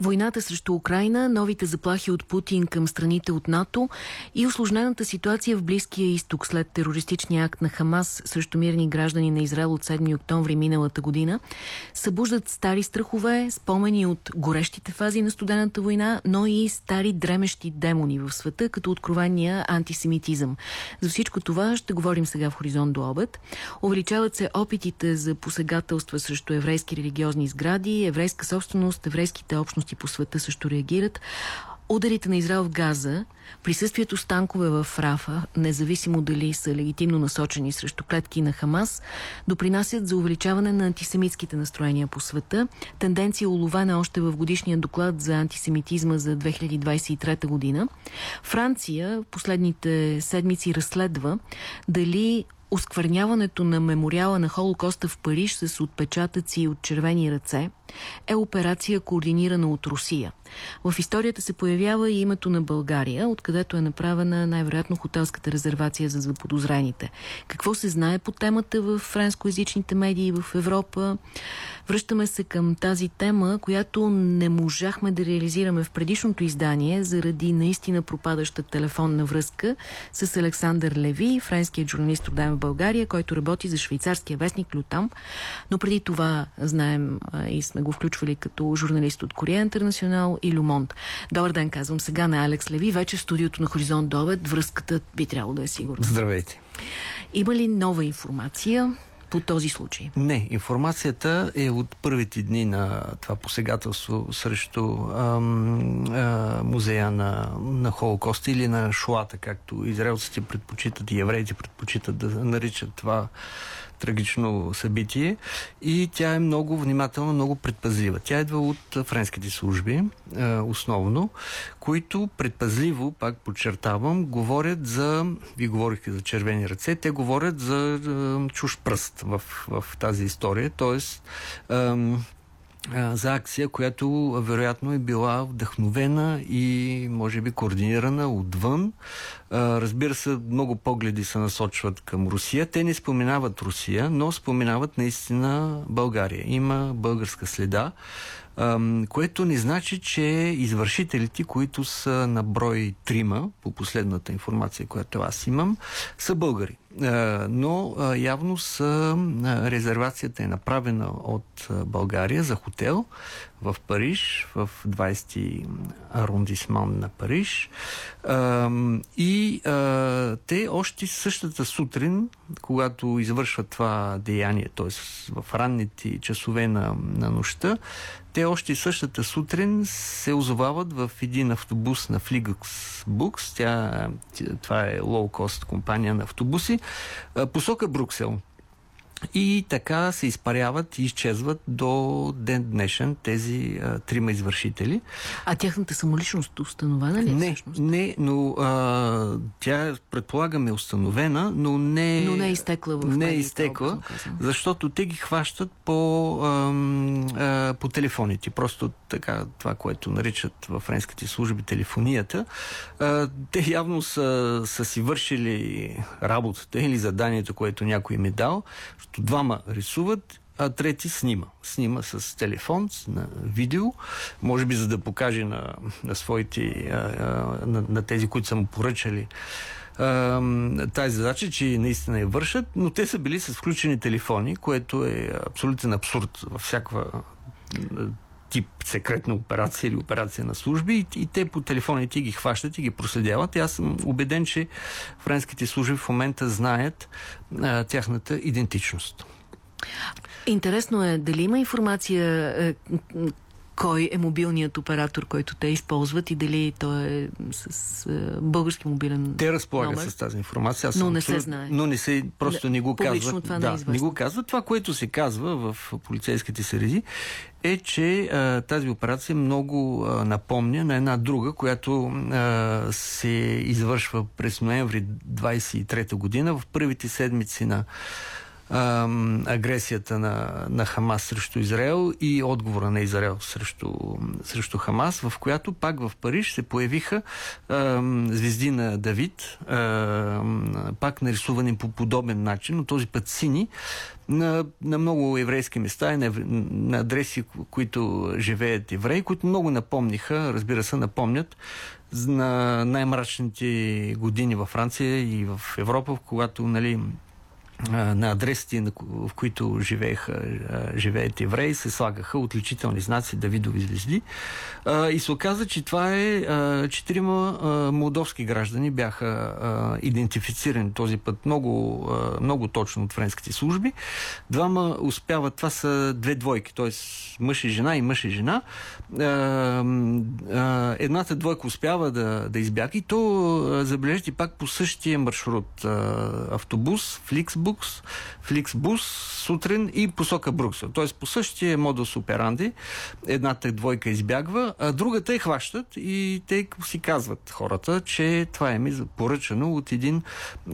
Войната срещу Украина, новите заплахи от Путин към страните от НАТО и осложнената ситуация в Близкия изток след терористичния акт на Хамас срещу мирни граждани на Израел от 7 октомври миналата година събуждат стари страхове, спомени от горещите фази на студената война, но и стари дремещи демони в света, като откровения антисемитизъм. За всичко това ще говорим сега в Хоризонт до обед. Увеличават се опитите за посегателства срещу еврейски религиозни сгради, еврейска собственост, еврейските общности общности по света също реагират. Ударите на Израел в Газа, присъствието с танкове в Рафа, независимо дали са легитимно насочени срещу клетки на Хамас, допринасят за увеличаване на антисемитските настроения по света. Тенденция уловена още в годишния доклад за антисемитизма за 2023 година. Франция последните седмици разследва дали Оскверняването на мемориала на Холокоста в Париж с отпечатъци от червени ръце е операция координирана от Русия. В историята се появява и името на България, откъдето е направена най-вероятно хотелската резервация за заподозрените. Какво се знае по темата в френскоязичните медии в Европа? Връщаме се към тази тема, която не можахме да реализираме в предишното издание заради наистина пропадаща телефонна връзка с Александър Леви, френският журналист роден в България, който работи за швейцарския вестник Лютам. Но преди това знаем и сме го включвали като журналист от Корея Интернационал и Люмонт. Добър ден, казвам сега на Алекс Леви. Вече в студиото на Хоризонт Довед връзката би трябвало да е сигурна. Здравейте. Има ли нова информация? По този случай? Не, информацията е от първите дни на това посегателство срещу ам, а, музея на, на Холокоста или на Шуата, както израелците предпочитат и евреите предпочитат да наричат това трагично събитие и тя е много внимателна, много предпазлива. Тя идва от френските служби, основно, които предпазливо, пак подчертавам, говорят за, ви говорихте за червени ръце, те говорят за чуж пръст в, в тази история, т.е за акция, която вероятно е била вдъхновена и може би координирана отвън. Разбира се, много погледи се насочват към Русия. Те не споменават Русия, но споменават наистина България. Има българска следа което не значи, че извършителите, които са на брой трима, по последната информация, която аз имам, са българи. Но явно са, резервацията е направена от България за хотел в Париж, в 20-ти арондисман на Париж. И те още същата сутрин, когато извършват това деяние, т.е. в ранните часове на, на нощта, те още същата сутрин се озовават в един автобус на Flixbus. Тя, това е лоу-кост компания на автобуси. Посока Бруксел. И така се изпаряват и изчезват до ден днешен тези а, трима извършители. А тяхната самоличност установена ли е Не, всъщност? не, но а, тя предполагаме установена, но не, но не е изтекла в Не е изтекла, защото те ги хващат по, а, а, по телефоните. Просто така, това, което наричат във френските служби телефонията. А, те явно са, са си вършили работата или заданието, което някой им е дал, двама рисуват, а трети снима. Снима с телефон, на видео, може би за да покаже на, на своите, на, на тези, които са му поръчали тази задача, че наистина я вършат, но те са били с включени телефони, което е абсолютен абсурд във всякаква тип секретна операция или операция на служби и, и те по телефоните ги хващат и ги проследяват. И аз съм убеден, че френските служби в момента знаят а, тяхната идентичност. Интересно е дали има информация е, кой е мобилният оператор, който те използват и дали той е с е, български мобилен Те разполагат номер. с тази информация. Аз но не се знае. Но не се, просто не го казват. Това да, не, не го казват. Това, което се казва в полицейските среди е, че а, тази операция много а, напомня на една друга, която а, се извършва през ноември 23 година в първите седмици на а, агресията на, на Хамас срещу Израел и отговора на Израел срещу, срещу Хамас, в която пак в Париж се появиха а, звезди на Давид, а, пак нарисувани по подобен начин, но този път сини, на, на много еврейски места и на, на адреси, които живеят евреи, които много напомниха, разбира се, напомнят на най-мрачните години във Франция и в Европа, когато нали, на адресите, в които живееха, живеят евреи, се слагаха отличителни знаци Давидови звезди. И се оказа, че това е четирима молдовски граждани бяха идентифицирани този път много, много точно от френските служби. Двама успяват, това са две двойки, т.е. мъж и жена и мъж и жена. Едната двойка успява да, да избяга и то, забележите, пак по същия маршрут. Автобус, Фликсбук, Фликс, Фликсбус сутрин и посока Бруксел. Тоест по същия модус операнди едната двойка избягва, а другата е хващат и те си казват хората, че това е ми поръчано от един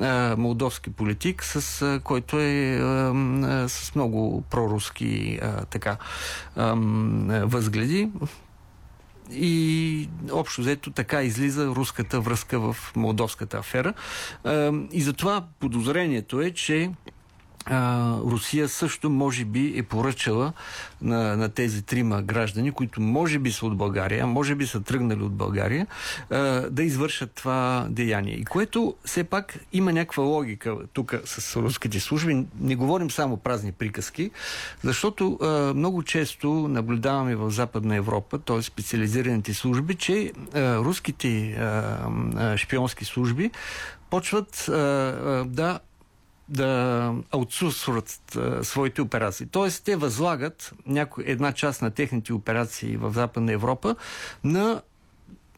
а, молдовски политик, с а, който е а, с много проруски а, така а, възгледи и общо взето така излиза руската връзка в молдовската афера. И затова подозрението е, че Русия също може би е поръчала на, на тези трима граждани, които може би са от България, може би са тръгнали от България, да извършат това деяние. И което все пак има някаква логика тук с руските служби. Не говорим само празни приказки, защото много често наблюдаваме в Западна Европа, т.е. специализираните служби, че а, руските шпионски служби почват да да аутсурсват своите операции. Тоест, те възлагат няко... една част на техните операции в Западна Европа на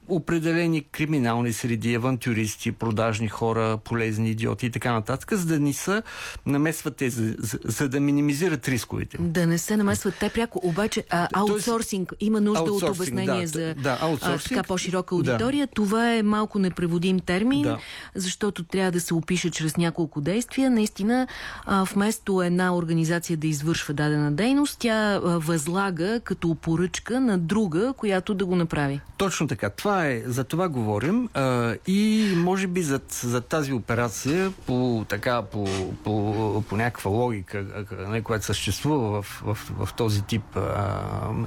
определени криминални среди, авантюристи, продажни хора, полезни идиоти и така нататък, за да не са намесват те, за, за, за да минимизират рисковете. Да не се намесват те пряко, обаче а, аутсорсинг има нужда от обяснение да, за да, а, така по-широка аудитория. Да. Това е малко непреводим термин, да. защото трябва да се опише чрез няколко действия. Наистина, а, вместо една организация да извършва дадена дейност, тя а, възлага като поръчка на друга, която да го направи. Точно така. Това е, за това говорим а, и може би за, за тази операция по, така, по, по, по някаква логика, не, която съществува в, в, в този тип а,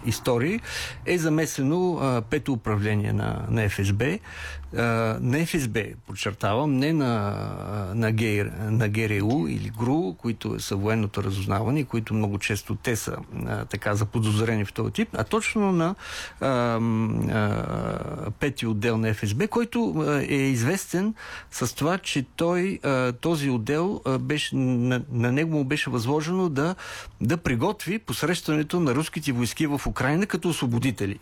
истории, е замесено а, пето управление на, на ФСБ. А, на ФСБ, подчертавам, не на, на, ГЕР, на ГРУ или ГРУ, които са военното разузнаване, които много често те са а, така заподозрени в този тип, а точно на а, а, пети отдел на ФСБ, който е известен с това, че той, този отдел беше, на, на него му беше възложено да, да приготви посрещането на руските войски в Украина като освободители.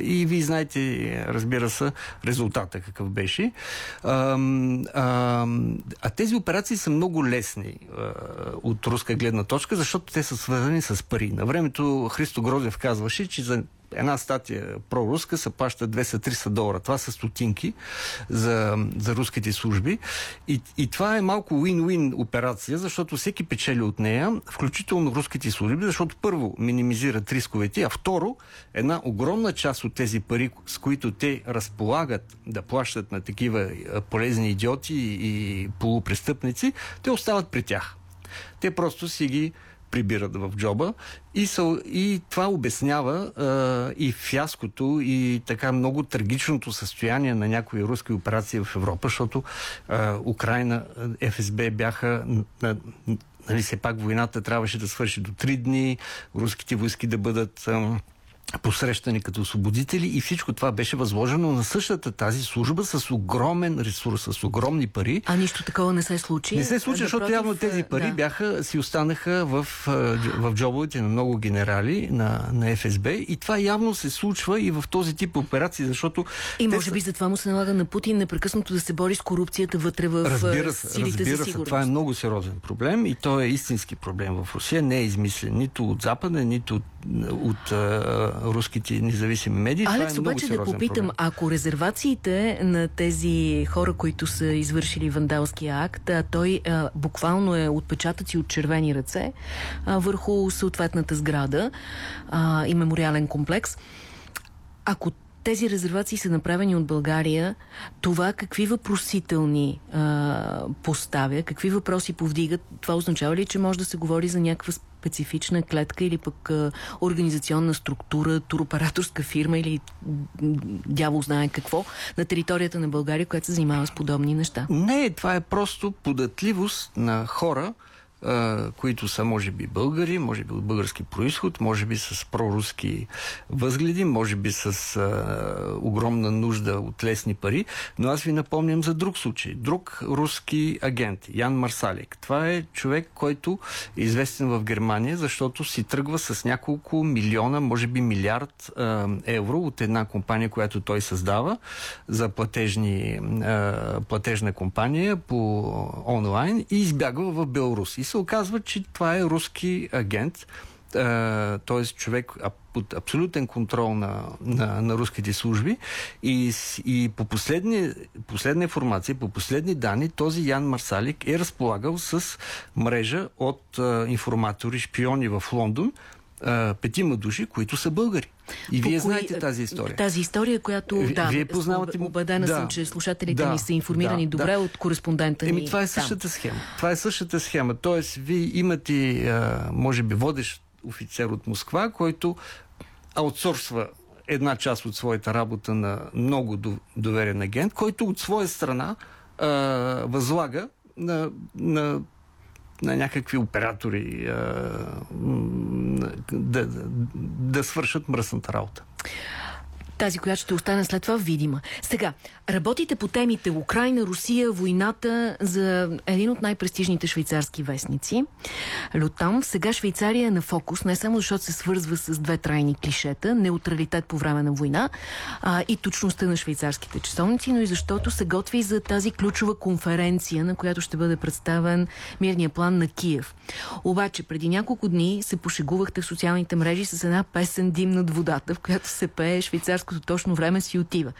И вие знаете, разбира се, резултата какъв беше. А, а, а тези операции са много лесни а, от руска гледна точка, защото те са свързани с пари. На времето Христо Грозев казваше, че за една статия проруска се плаща 200-300 долара. Това са стотинки за, за руските служби. И, и това е малко win-win операция, защото всеки печели от нея, включително руските служби, защото първо минимизират рисковете, а второ, една огромна част от тези пари, с които те разполагат да плащат на такива полезни идиоти и полупрестъпници, те остават при тях. Те просто си ги прибират в джоба и, са, и това обяснява а, и фяското и така много трагичното състояние на някои руски операции в Европа, защото а, Украина, ФСБ бяха на, нали, все пак войната трябваше да свърши до три дни, руските войски да бъдат а, посрещани като освободители и всичко това беше възложено на същата тази служба с огромен ресурс, с огромни пари. А нищо такова не се случи? Не се случи, да, защото явно тези пари да. бяха, си останаха в, в джобовете на много генерали на, на ФСБ и това явно се случва и в този тип операции, защото... И може би затова му се налага на Путин непрекъснато да се бори с корупцията вътре в разбира се, силите разбира за сигурност. Това е много сериозен проблем и то е истински проблем в Русия. Не е измислен нито от Запада, нито от, от руските независими медии. Алекс, е обаче да попитам, проблем. ако резервациите на тези хора, които са извършили вандалския акт, а той а, буквално е отпечатъци от червени ръце а, върху съответната сграда а, и мемориален комплекс, ако тези резервации са направени от България, това какви въпросителни а, поставя, какви въпроси повдигат, това означава ли, че може да се говори за някаква специфична клетка или пък организационна структура, туроператорска фирма или дявол знае какво на територията на България, която се занимава с подобни неща? Не, това е просто податливост на хора, които са може би българи, може би от български происход, може би с проруски възгледи, може би с а, огромна нужда от лесни пари. Но аз ви напомням за друг случай. Друг руски агент, Ян Марсалик. Това е човек, който е известен в Германия, защото си тръгва с няколко милиона, може би милиард а, евро от една компания, която той създава за платежни, а, платежна компания по онлайн и избягва в Беларус. И се оказва, че това е руски агент, т.е. човек под абсолютен контрол на, на, на руските служби и, и по последни, последна информация, по последни данни, този Ян Марсалик е разполагал с мрежа от а, информатори, шпиони в Лондон, а, петима души, които са българи. И По вие кои, знаете тази история. Тази история, която, да, вие познавате... убедена да, съм, че слушателите да, ни са информирани да, добре да. от кореспондента Еми, ни. това е същата там. схема. Това е същата схема. Тоест, вие имате, а, може би, водещ офицер от Москва, който аутсорсва една част от своята работа на много доверен агент, който от своя страна а, възлага на, на на някакви оператори да, да, свършат мръсната работа тази, която ще остане след това видима. Сега, работите по темите Украина, Русия, войната за един от най-престижните швейцарски вестници. Лютам. Сега Швейцария е на фокус, не само защото се свързва с две трайни клишета, неутралитет по време на война а, и точността на швейцарските часовници, но и защото се готви за тази ключова конференция, на която ще бъде представен мирния план на Киев. Обаче, преди няколко дни се пошегувахте в социалните мрежи с една песен Дим над водата, в която се пее швейцарско българското точно време си отива.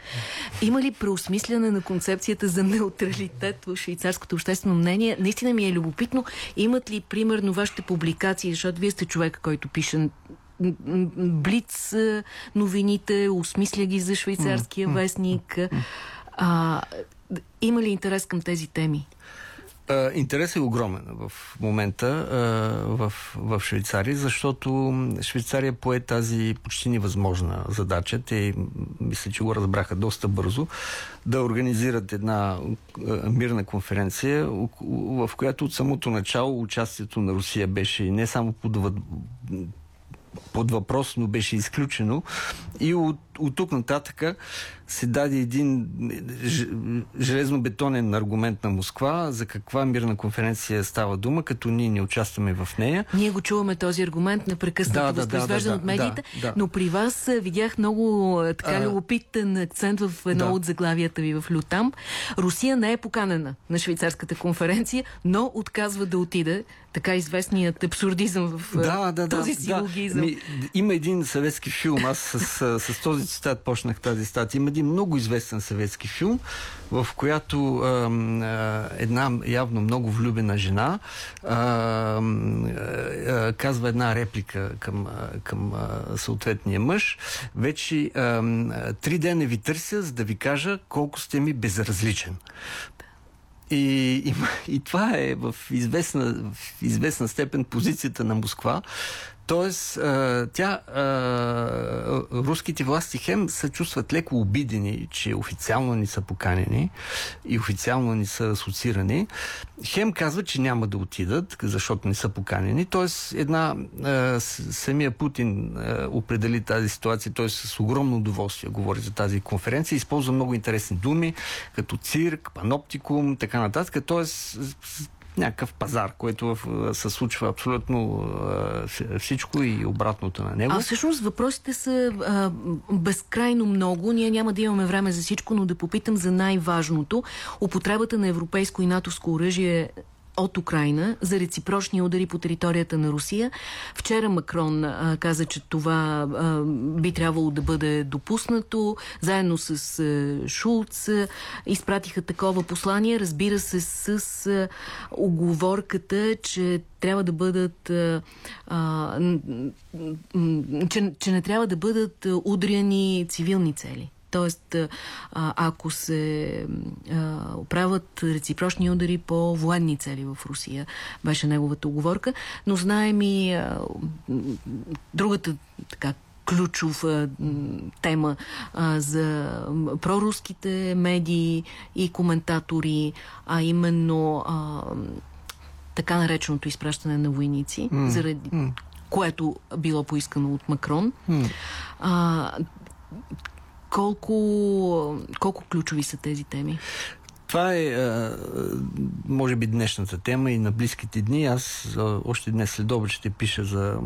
Има ли преосмисляне на концепцията за неутралитет в швейцарското обществено мнение? Наистина ми е любопитно. Имат ли, примерно, вашите публикации, защото вие сте човек, който пише блиц новините, осмисля ги за швейцарския вестник. А, има ли интерес към тези теми? Интерес е огромен в момента в, в Швейцария, защото Швейцария пое тази почти невъзможна задача. Те, мисля, че го разбраха доста бързо, да организират една мирна конференция, в която от самото начало участието на Русия беше не само под под въпрос, но беше изключено. И от, от тук нататък се даде един железно-бетонен аргумент на Москва за каква мирна конференция става дума, като ние не участваме в нея. Ние го чуваме този аргумент непрекъснато да, възпроизвеждан да, да, от медиите, да, да. но при вас видях много така любопитен акцент в едно да. от заглавията ви в Лютам. Русия не е поканена на швейцарската конференция, но отказва да отиде. Така известният абсурдизъм в да, да, този да, силогизъм. Да. Ми, има един съветски филм, аз с, с, с този цитат почнах тази статия. Има един много известен съветски филм, в която а, една явно много влюбена жена а, а, казва една реплика към, към а, съответния мъж. Вече а, три дена ви търся, за да ви кажа колко сте ми безразличен. И, и, и това е в известна, в известна степен позицията на Москва, Тоест, тя, руските власти хем се чувстват леко обидени, че официално ни са поканени и официално ни са асоциирани. Хем казва, че няма да отидат, защото не са поканени. Тоест, една, самия Путин определи тази ситуация, т.е. с огромно удоволствие говори за тази конференция, използва много интересни думи, като цирк, паноптикум, така нататък. Тоест, някакъв пазар, който се случва абсолютно всичко и обратното на него. А всъщност въпросите са а, безкрайно много. Ние няма да имаме време за всичко, но да попитам за най-важното. Употребата на европейско и натовско оръжие от Украина за реципрочни удари по територията на Русия. Вчера Макрон а, каза, че това а, би трябвало да бъде допуснато. Заедно с а, Шулц а, изпратиха такова послание. Разбира се, с а, оговорката, че трябва да бъдат а, а, че, че не трябва да бъдат удряни цивилни цели. Тоест, ако се оправят реципрочни удари по военни цели в Русия, беше неговата оговорка. Но знаем и другата така ключова тема а, за проруските медии и коментатори, а именно а, така нареченото изпращане на войници, mm. заради mm. което било поискано от Макрон. Mm. А, колко, колко ключови са тези теми? Това е, може би, днешната тема и на близките дни. Аз още днес след обед ще пиша за,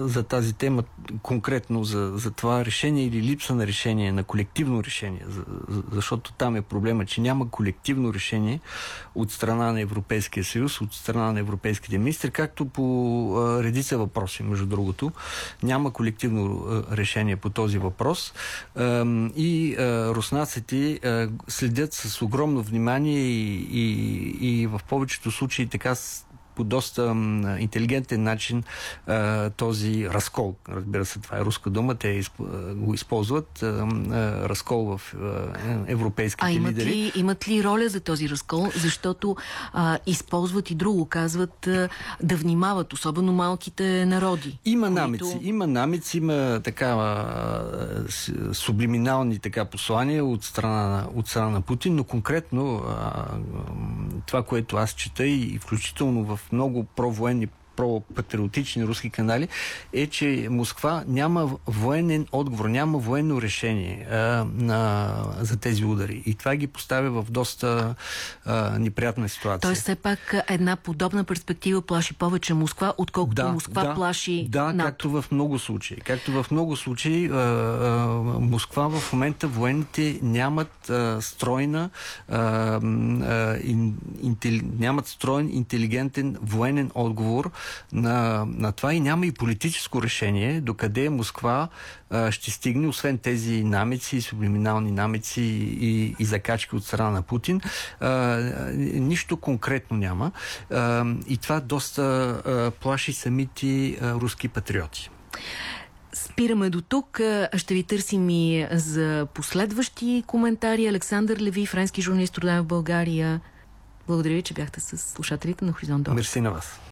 за тази тема, конкретно за, за това решение или липса на решение, на колективно решение. Защото там е проблема, че няма колективно решение от страна на Европейския съюз, от страна на европейските министри, както по редица въпроси, между другото. Няма колективно решение по този въпрос. И руснаците следят с с огромно внимание и, и, и в повечето случаи така по доста интелигентен начин този разкол. Разбира се, това е руска дума, те го използват. Разкол в европейските а имат лидери. Ли, имат ли роля за този разкол? Защото а, използват и друго, казват а, да внимават, особено малките народи. Има които... намеци, има намеци, има така сублиминални така послания от страна, от страна на Путин, но конкретно а, това, което аз чета и включително в много провоенни пропатриотични руски канали, е, че Москва няма военен отговор, няма военно решение а, на, за тези удари. И това ги поставя в доста а, неприятна ситуация. Тоест, все пак една подобна перспектива плаши повече Москва, отколкото да, Москва да, плаши Да, НАТО. както в много случаи. Както в много случаи а, а, Москва в момента военните нямат а, стройна а, а, ин, интели, нямат строен интелигентен военен отговор на, на това и няма и политическо решение докъде Москва а, ще стигне, освен тези намеци, сублиминални намеци и, и закачки от страна на Путин. А, нищо конкретно няма. А, и това доста а, плаши самите а, руски патриоти. Спираме до тук. Ще ви търсим и за последващи коментари. Александър Леви, френски журналист, роден в България. Благодаря ви, че бяхте с слушателите на Хоризонт Мерси на вас.